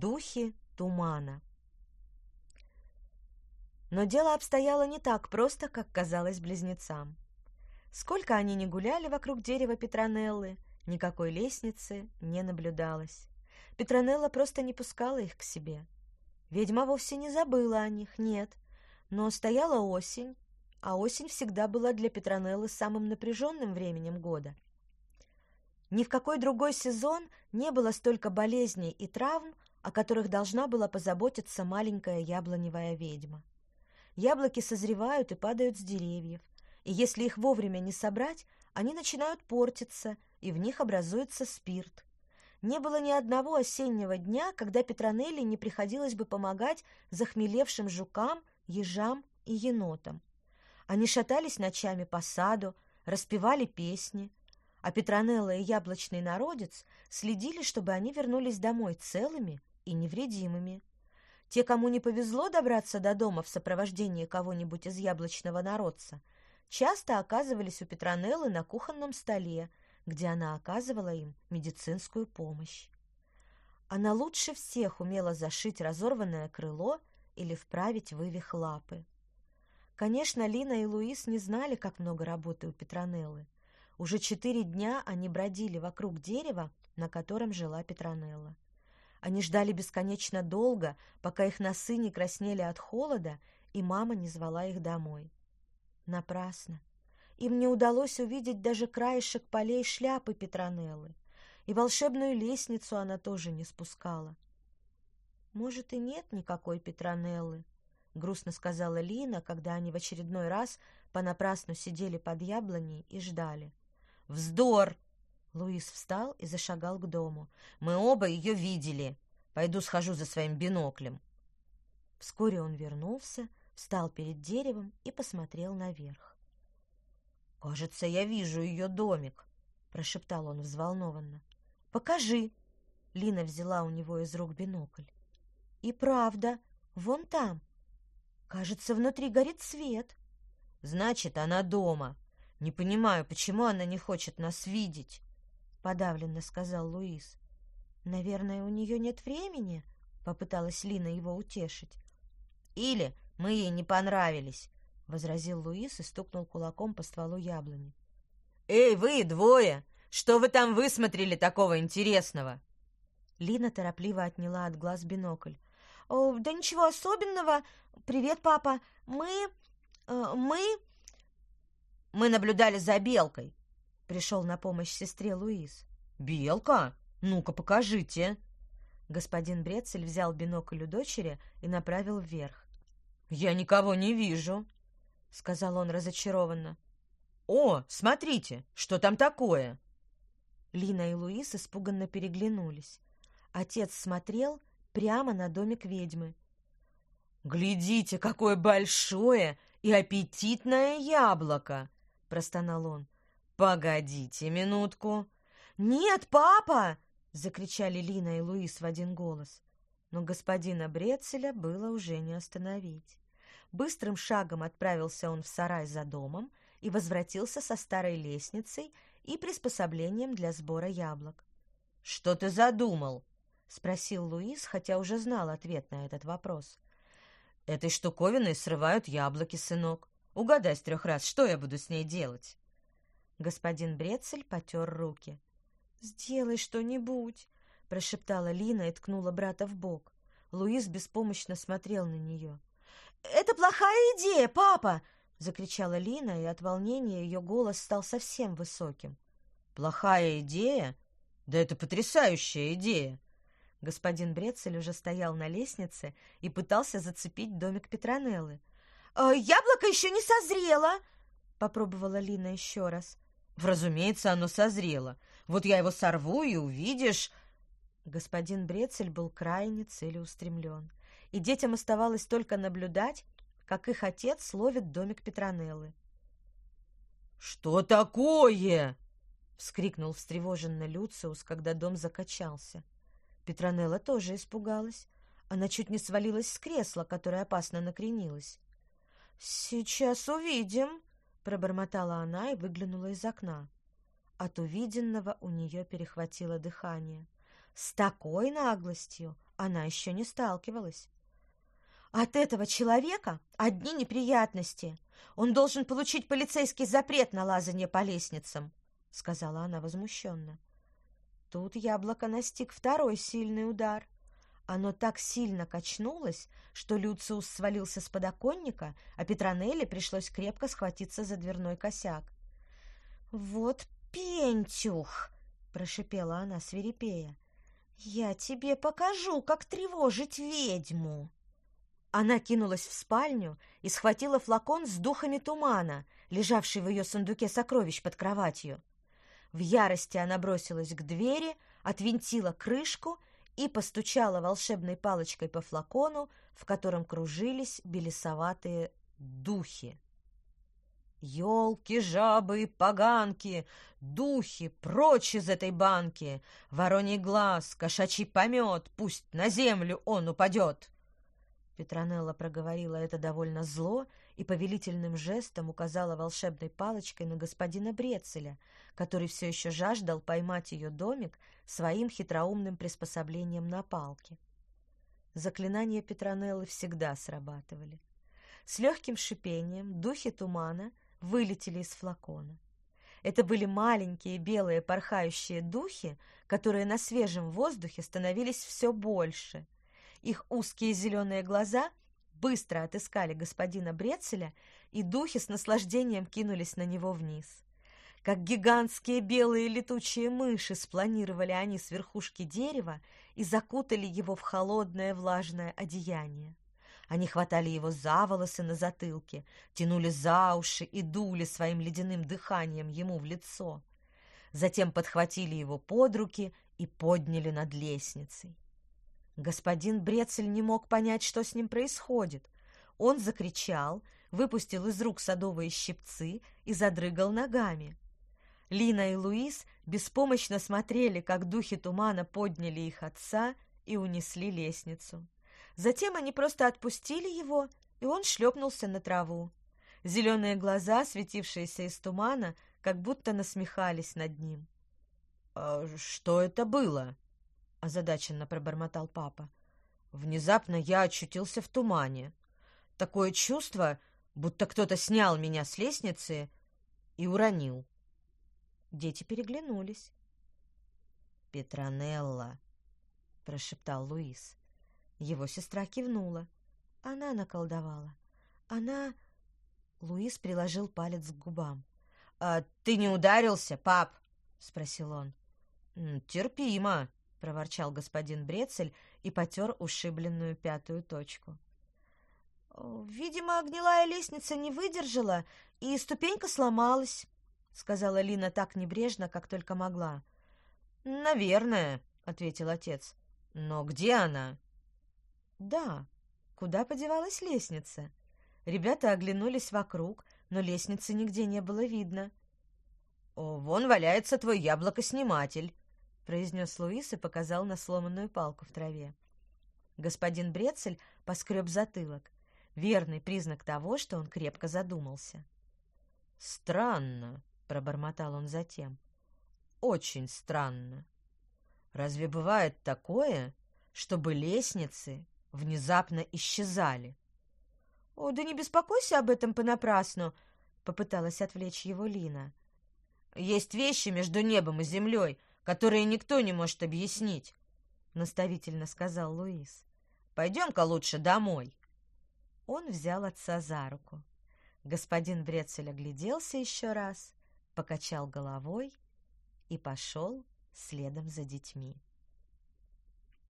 Духи тумана. Но дело обстояло не так просто, как казалось близнецам. Сколько они не гуляли вокруг дерева Петронеллы, никакой лестницы не наблюдалось. Петронелла просто не пускала их к себе. Ведьма вовсе не забыла о них, нет. Но стояла осень, а осень всегда была для Петронеллы самым напряженным временем года. Ни в какой другой сезон не было столько болезней и травм, о которых должна была позаботиться маленькая яблоневая ведьма. Яблоки созревают и падают с деревьев, и если их вовремя не собрать, они начинают портиться, и в них образуется спирт. Не было ни одного осеннего дня, когда Петронелли не приходилось бы помогать захмелевшим жукам, ежам и енотам. Они шатались ночами по саду, распевали песни, а Петронелла и яблочный народец следили, чтобы они вернулись домой целыми и невредимыми. Те, кому не повезло добраться до дома в сопровождении кого-нибудь из яблочного народца, часто оказывались у Петронеллы на кухонном столе, где она оказывала им медицинскую помощь. Она лучше всех умела зашить разорванное крыло или вправить вывих лапы. Конечно, Лина и Луис не знали, как много работы у Петронеллы. Уже четыре дня они бродили вокруг дерева, на котором жила Петронелла. Они ждали бесконечно долго, пока их носы не краснели от холода, и мама не звала их домой. Напрасно. Им не удалось увидеть даже краешек полей шляпы Петронеллы, и волшебную лестницу она тоже не спускала. «Может, и нет никакой Петронеллы», — грустно сказала Лина, когда они в очередной раз понапрасну сидели под яблоней и ждали. «Вздор!» Луис встал и зашагал к дому. «Мы оба ее видели. Пойду схожу за своим биноклем». Вскоре он вернулся, встал перед деревом и посмотрел наверх. «Кажется, я вижу ее домик», — прошептал он взволнованно. «Покажи!» Лина взяла у него из рук бинокль. «И правда, вон там. Кажется, внутри горит свет». «Значит, она дома. Не понимаю, почему она не хочет нас видеть». — подавленно сказал Луис. «Наверное, у нее нет времени?» — попыталась Лина его утешить. «Или мы ей не понравились», — возразил Луис и стукнул кулаком по стволу яблони. «Эй, вы двое! Что вы там высмотрели такого интересного?» Лина торопливо отняла от глаз бинокль. «О, да ничего особенного. Привет, папа. Мы... Э, мы...» «Мы наблюдали за белкой», Пришел на помощь сестре Луис. «Белка? Ну-ка, покажите!» Господин Брецель взял бинокль у дочери и направил вверх. «Я никого не вижу», — сказал он разочарованно. «О, смотрите, что там такое?» Лина и Луис испуганно переглянулись. Отец смотрел прямо на домик ведьмы. «Глядите, какое большое и аппетитное яблоко!» — простонал он. «Погодите минутку!» «Нет, папа!» — закричали Лина и Луис в один голос. Но господина Брецеля было уже не остановить. Быстрым шагом отправился он в сарай за домом и возвратился со старой лестницей и приспособлением для сбора яблок. «Что ты задумал?» — спросил Луис, хотя уже знал ответ на этот вопрос. «Этой штуковиной срывают яблоки, сынок. Угадай с трех раз, что я буду с ней делать?» Господин Брецель потер руки. «Сделай что-нибудь!» — прошептала Лина и ткнула брата в бок. Луис беспомощно смотрел на нее. «Это плохая идея, папа!» — закричала Лина, и от волнения ее голос стал совсем высоким. «Плохая идея? Да это потрясающая идея!» Господин Брецель уже стоял на лестнице и пытался зацепить домик Петронеллы. «Э, «Яблоко еще не созрело!» — попробовала Лина еще раз. Разумеется, оно созрело. Вот я его сорву, и увидишь...» Господин Брецель был крайне целеустремлен, и детям оставалось только наблюдать, как их отец ловит домик Петронеллы. «Что такое?» — вскрикнул встревоженно Люциус, когда дом закачался. Петронелла тоже испугалась. Она чуть не свалилась с кресла, которое опасно накренилось. «Сейчас увидим», Пробормотала она и выглянула из окна. От увиденного у нее перехватило дыхание. С такой наглостью она еще не сталкивалась. От этого человека одни неприятности. Он должен получить полицейский запрет на лазание по лестницам, сказала она возмущенно. Тут яблоко настиг второй сильный удар. Оно так сильно качнулось, что Люциус свалился с подоконника, а Петронелле пришлось крепко схватиться за дверной косяк. «Вот пентюх!» — прошипела она свирепея. «Я тебе покажу, как тревожить ведьму!» Она кинулась в спальню и схватила флакон с духами тумана, лежавший в ее сундуке сокровищ под кроватью. В ярости она бросилась к двери, отвинтила крышку и постучала волшебной палочкой по флакону, в котором кружились белесоватые духи. Ёлки, жабы, поганки, духи, прочь из этой банки! Вороний глаз, кошачий помет, пусть на землю он упадет!» Петронелла проговорила это довольно зло и повелительным жестом указала волшебной палочкой на господина Брецеля, который все еще жаждал поймать ее домик своим хитроумным приспособлением на палке. Заклинания Петронеллы всегда срабатывали. С легким шипением духи тумана вылетели из флакона. Это были маленькие белые порхающие духи, которые на свежем воздухе становились все больше — их узкие зеленые глаза быстро отыскали господина Брецеля, и духи с наслаждением кинулись на него вниз. Как гигантские белые летучие мыши спланировали они с верхушки дерева и закутали его в холодное влажное одеяние. Они хватали его за волосы на затылке, тянули за уши и дули своим ледяным дыханием ему в лицо. Затем подхватили его под руки и подняли над лестницей. Господин Брецель не мог понять, что с ним происходит. Он закричал, выпустил из рук садовые щипцы и задрыгал ногами. Лина и Луис беспомощно смотрели, как духи тумана подняли их отца и унесли лестницу. Затем они просто отпустили его, и он шлепнулся на траву. Зеленые глаза, светившиеся из тумана, как будто насмехались над ним. «А «Что это было?» — озадаченно пробормотал папа. «Внезапно я очутился в тумане. Такое чувство, будто кто-то снял меня с лестницы и уронил». Дети переглянулись. «Петронелла», — прошептал Луис. Его сестра кивнула. Она наколдовала. Она... Луис приложил палец к губам. «А ты не ударился, пап?» — спросил он. «Терпимо», — проворчал господин Брецель и потер ушибленную пятую точку. «Видимо, гнилая лестница не выдержала, и ступенька сломалась», — сказала Лина так небрежно, как только могла. «Наверное», — ответил отец. «Но где она?» «Да, куда подевалась лестница?» Ребята оглянулись вокруг, но лестницы нигде не было видно. «Вон валяется твой яблокосниматель», произнес Луис и показал на сломанную палку в траве. Господин Брецель поскреб затылок. Верный признак того, что он крепко задумался. «Странно», — пробормотал он затем. «Очень странно. Разве бывает такое, чтобы лестницы внезапно исчезали?» «О, да не беспокойся об этом понапрасну», — попыталась отвлечь его Лина. «Есть вещи между небом и землей, которые никто не может объяснить, — наставительно сказал Луис. — Пойдем-ка лучше домой. Он взял отца за руку. Господин Брецель огляделся еще раз, покачал головой и пошел следом за детьми.